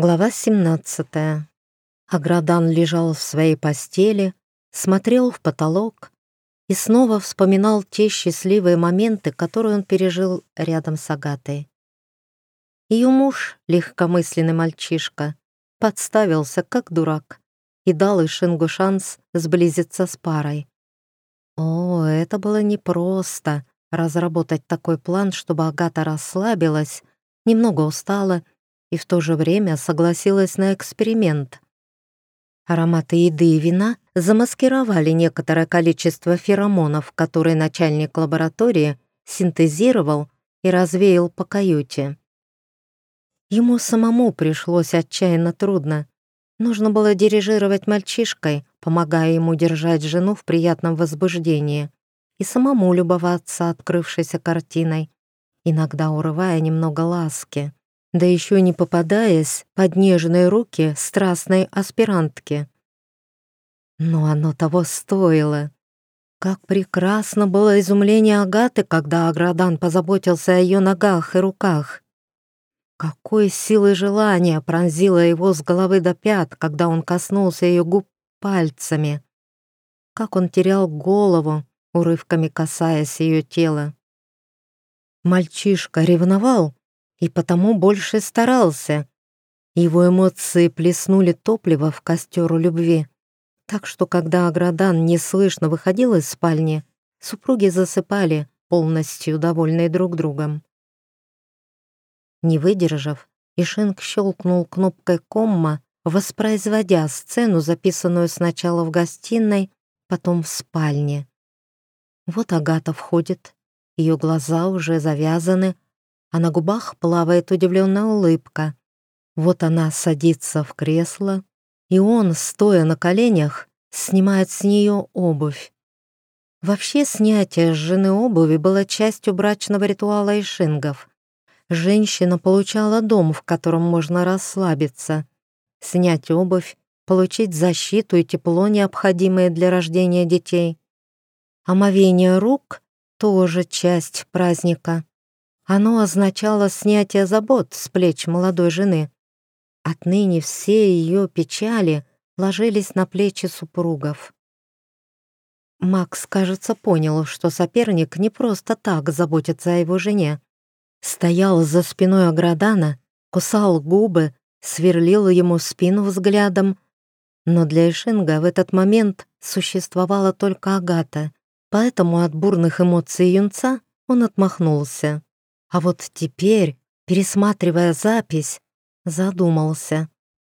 Глава 17. Аградан лежал в своей постели, смотрел в потолок и снова вспоминал те счастливые моменты, которые он пережил рядом с Агатой. Ее муж, легкомысленный мальчишка, подставился как дурак и дал Ишингу шанс сблизиться с парой. О, это было непросто — разработать такой план, чтобы Агата расслабилась, немного устала и в то же время согласилась на эксперимент. Ароматы еды и вина замаскировали некоторое количество феромонов, которые начальник лаборатории синтезировал и развеял по каюте. Ему самому пришлось отчаянно трудно. Нужно было дирижировать мальчишкой, помогая ему держать жену в приятном возбуждении и самому любоваться открывшейся картиной, иногда урывая немного ласки да еще не попадаясь под нежные руки страстной аспирантки. Но оно того стоило. Как прекрасно было изумление Агаты, когда Аградан позаботился о ее ногах и руках. Какой силой желания пронзило его с головы до пят, когда он коснулся ее губ пальцами. Как он терял голову, урывками касаясь ее тела. Мальчишка ревновал, и потому больше старался. Его эмоции плеснули топливо в костер любви. Так что, когда Аградан неслышно выходил из спальни, супруги засыпали, полностью довольные друг другом. Не выдержав, Ишинг щелкнул кнопкой комма, воспроизводя сцену, записанную сначала в гостиной, потом в спальне. Вот Агата входит, ее глаза уже завязаны, а на губах плавает удивленная улыбка. Вот она садится в кресло, и он, стоя на коленях, снимает с нее обувь. Вообще снятие с жены обуви было частью брачного ритуала ишингов. Женщина получала дом, в котором можно расслабиться, снять обувь, получить защиту и тепло, необходимые для рождения детей. Омовение рук — тоже часть праздника. Оно означало снятие забот с плеч молодой жены. Отныне все ее печали ложились на плечи супругов. Макс, кажется, понял, что соперник не просто так заботится о его жене. Стоял за спиной Аградана, кусал губы, сверлил ему спину взглядом. Но для Ишинга в этот момент существовала только Агата, поэтому от бурных эмоций юнца он отмахнулся. А вот теперь, пересматривая запись, задумался.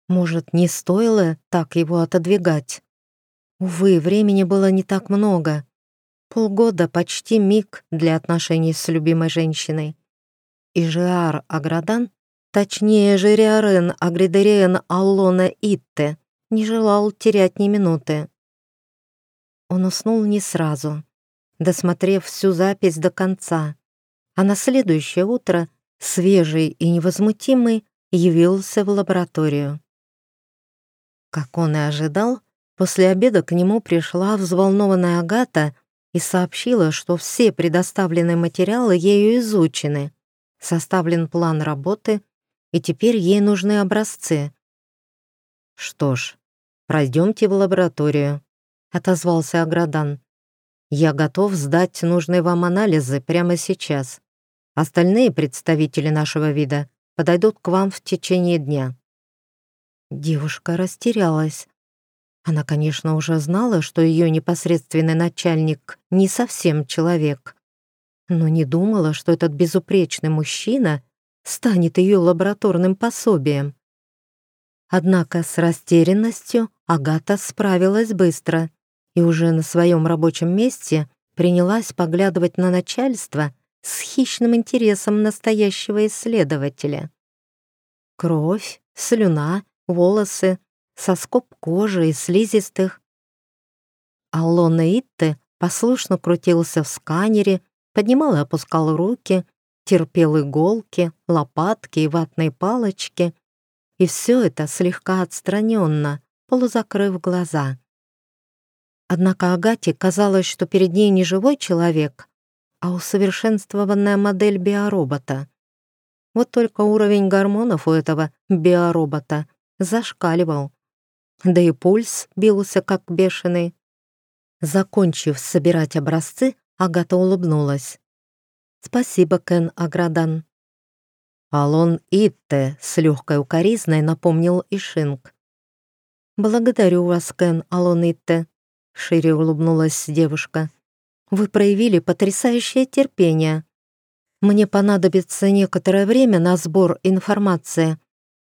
Может, не стоило так его отодвигать? Увы, времени было не так много. Полгода — почти миг для отношений с любимой женщиной. И Жиар Аградан, точнее Жириарен Агридериен Аллона Итте, не желал терять ни минуты. Он уснул не сразу, досмотрев всю запись до конца а на следующее утро, свежий и невозмутимый, явился в лабораторию. Как он и ожидал, после обеда к нему пришла взволнованная Агата и сообщила, что все предоставленные материалы ею изучены, составлен план работы, и теперь ей нужны образцы. «Что ж, пройдемте в лабораторию», — отозвался Аградан. «Я готов сдать нужные вам анализы прямо сейчас. Остальные представители нашего вида подойдут к вам в течение дня». Девушка растерялась. Она, конечно, уже знала, что ее непосредственный начальник не совсем человек, но не думала, что этот безупречный мужчина станет ее лабораторным пособием. Однако с растерянностью Агата справилась быстро и уже на своем рабочем месте принялась поглядывать на начальство с хищным интересом настоящего исследователя. Кровь, слюна, волосы, соскоб кожи и слизистых. Аллона Итте послушно крутился в сканере, поднимал и опускал руки, терпел иголки, лопатки и ватные палочки. И все это слегка отстраненно, полузакрыв глаза. Однако Агате казалось, что перед ней не живой человек, а усовершенствованная модель биоробота. Вот только уровень гормонов у этого биоробота зашкаливал. Да и пульс бился как бешеный. Закончив собирать образцы, Агата улыбнулась. «Спасибо, Кен Аградан». «Алон Итте», — с легкой укоризной напомнил Ишинг. «Благодарю вас, Кен Алон Итте», — шире улыбнулась девушка. «Вы проявили потрясающее терпение. Мне понадобится некоторое время на сбор информации,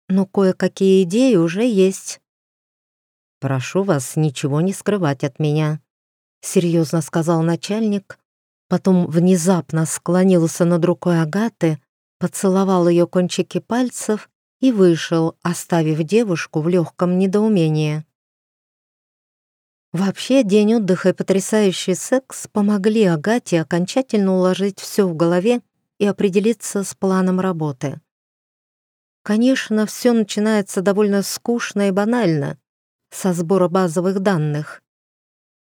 но кое-какие идеи уже есть». «Прошу вас ничего не скрывать от меня», — серьезно сказал начальник, потом внезапно склонился над рукой Агаты, поцеловал ее кончики пальцев и вышел, оставив девушку в легком недоумении. Вообще, день отдыха и потрясающий секс помогли Агате окончательно уложить все в голове и определиться с планом работы. Конечно, все начинается довольно скучно и банально, со сбора базовых данных.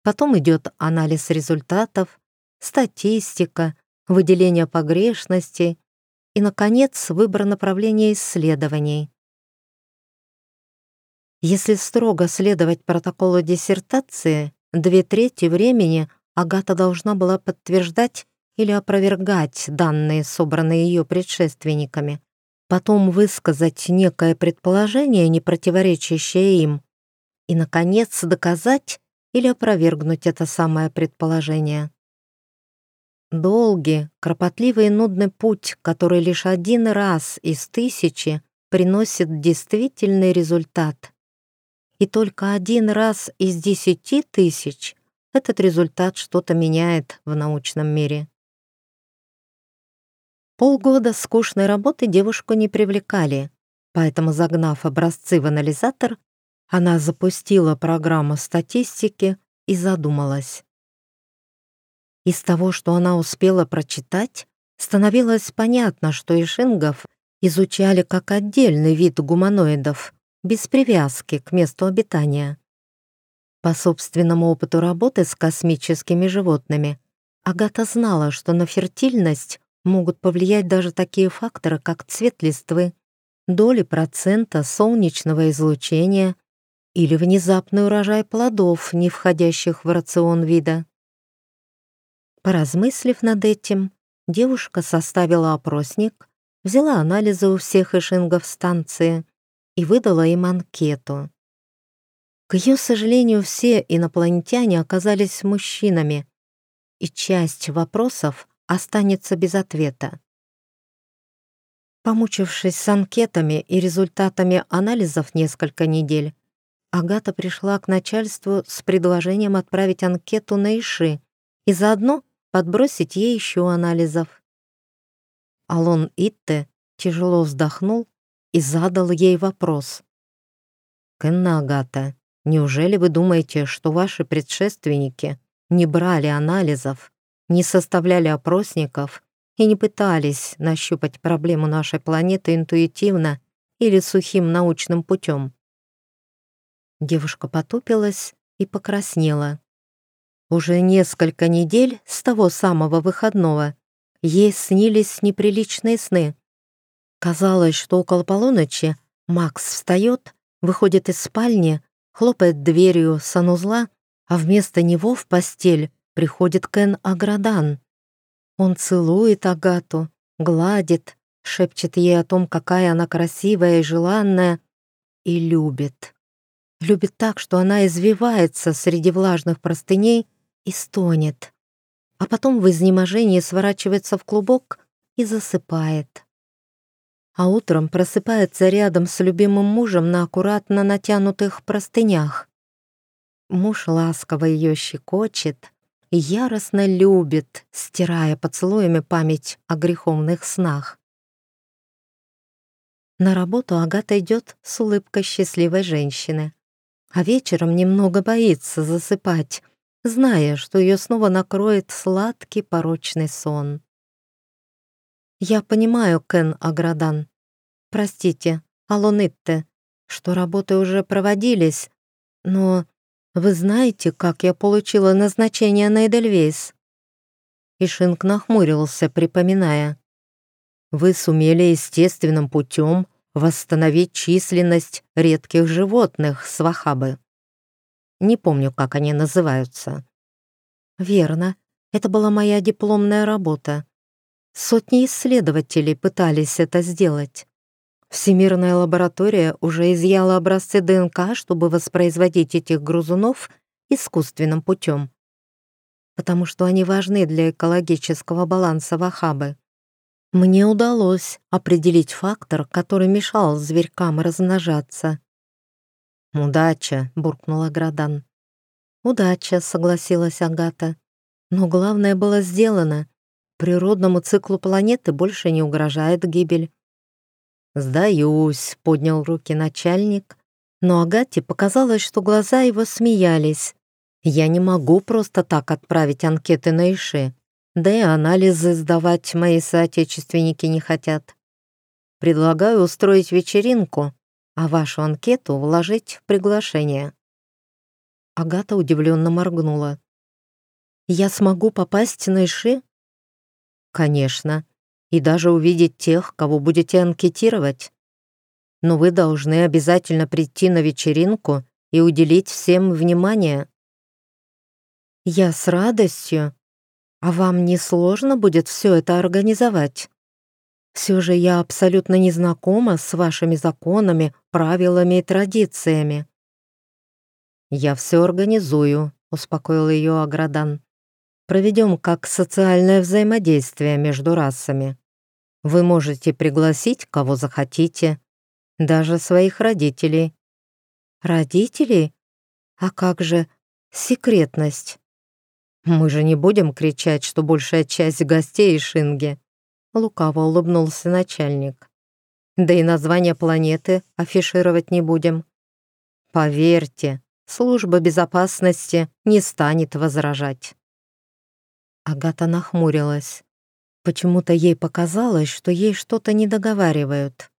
Потом идет анализ результатов, статистика, выделение погрешностей и, наконец, выбор направления исследований. Если строго следовать протоколу диссертации, две трети времени Агата должна была подтверждать или опровергать данные, собранные ее предшественниками, потом высказать некое предположение, не противоречащее им, и, наконец, доказать или опровергнуть это самое предположение. Долгий, кропотливый и нудный путь, который лишь один раз из тысячи приносит действительный результат. И только один раз из десяти тысяч этот результат что-то меняет в научном мире. Полгода скучной работы девушку не привлекали, поэтому, загнав образцы в анализатор, она запустила программу статистики и задумалась. Из того, что она успела прочитать, становилось понятно, что ишингов изучали как отдельный вид гуманоидов, без привязки к месту обитания. По собственному опыту работы с космическими животными, Агата знала, что на фертильность могут повлиять даже такие факторы, как цвет листвы, доли процента солнечного излучения или внезапный урожай плодов, не входящих в рацион вида. Поразмыслив над этим, девушка составила опросник, взяла анализы у всех эшингов станции и выдала им анкету. К ее сожалению, все инопланетяне оказались мужчинами, и часть вопросов останется без ответа. Помучившись с анкетами и результатами анализов несколько недель, Агата пришла к начальству с предложением отправить анкету на Иши и заодно подбросить ей еще анализов. Алон Итте тяжело вздохнул и задал ей вопрос. «Кенна Агата, неужели вы думаете, что ваши предшественники не брали анализов не составляли опросников и не пытались нащупать проблему нашей планеты интуитивно или сухим научным путем. Девушка потупилась и покраснела. Уже несколько недель с того самого выходного ей снились неприличные сны. Казалось, что около полуночи Макс встает, выходит из спальни, хлопает дверью санузла, а вместо него в постель приходит Кен Аградан. Он целует Агату, гладит, шепчет ей о том, какая она красивая и желанная, и любит. Любит так, что она извивается среди влажных простыней и стонет, а потом в изнеможении сворачивается в клубок и засыпает. А утром просыпается рядом с любимым мужем на аккуратно натянутых простынях. Муж ласково ее щекочет, и яростно любит, стирая поцелуями память о греховных снах. На работу Агата идет с улыбкой счастливой женщины, а вечером немного боится засыпать, зная, что ее снова накроет сладкий порочный сон. «Я понимаю, Кен Аградан. Простите, Алонитте, что работы уже проводились, но вы знаете, как я получила назначение на Эдельвейс?» Ишинг нахмурился, припоминая. вы сумели естественным путем восстановить численность редких животных с Вахабы. Не помню, как они называются. Верно, это была моя дипломная работа. Сотни исследователей пытались это сделать. Всемирная лаборатория уже изъяла образцы ДНК, чтобы воспроизводить этих грызунов искусственным путем, потому что они важны для экологического баланса Вахабы. Мне удалось определить фактор, который мешал зверькам размножаться. «Удача», — буркнула Градан. «Удача», — согласилась Агата. «Но главное было сделано. Природному циклу планеты больше не угрожает гибель». «Сдаюсь», — поднял руки начальник, но Агате показалось, что глаза его смеялись. «Я не могу просто так отправить анкеты на Иши, да и анализы сдавать мои соотечественники не хотят. Предлагаю устроить вечеринку, а вашу анкету вложить в приглашение». Агата удивленно моргнула. «Я смогу попасть на Иши?» «Конечно, и даже увидеть тех, кого будете анкетировать. Но вы должны обязательно прийти на вечеринку и уделить всем внимание». «Я с радостью. А вам не сложно будет все это организовать?» Все же я абсолютно не знакома с вашими законами, правилами и традициями». «Я все организую», — успокоил ее Аградан. «Проведем как социальное взаимодействие между расами. Вы можете пригласить, кого захотите, даже своих родителей». «Родителей? А как же секретность?» «Мы же не будем кричать, что большая часть гостей — Шинги. Лукаво улыбнулся начальник. Да и название планеты афишировать не будем. Поверьте, служба безопасности не станет возражать. Агата нахмурилась. Почему-то ей показалось, что ей что-то не договаривают.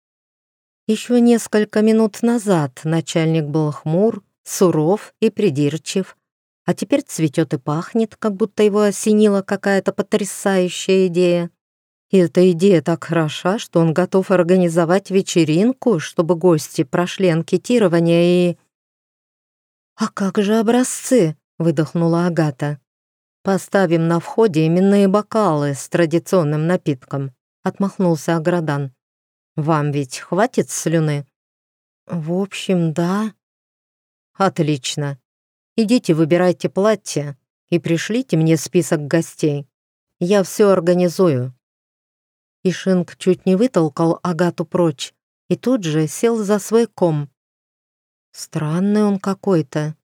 Еще несколько минут назад начальник был хмур, суров и придирчив, а теперь цветет и пахнет, как будто его осенила какая-то потрясающая идея. И эта идея так хороша, что он готов организовать вечеринку, чтобы гости прошли анкетирование и... «А как же образцы?» — выдохнула Агата. «Поставим на входе именные бокалы с традиционным напитком», — отмахнулся Аградан. «Вам ведь хватит слюны?» «В общем, да». «Отлично. Идите выбирайте платье и пришлите мне список гостей. Я все организую». И Шинг чуть не вытолкал Агату прочь и тут же сел за свой ком. Странный он какой-то.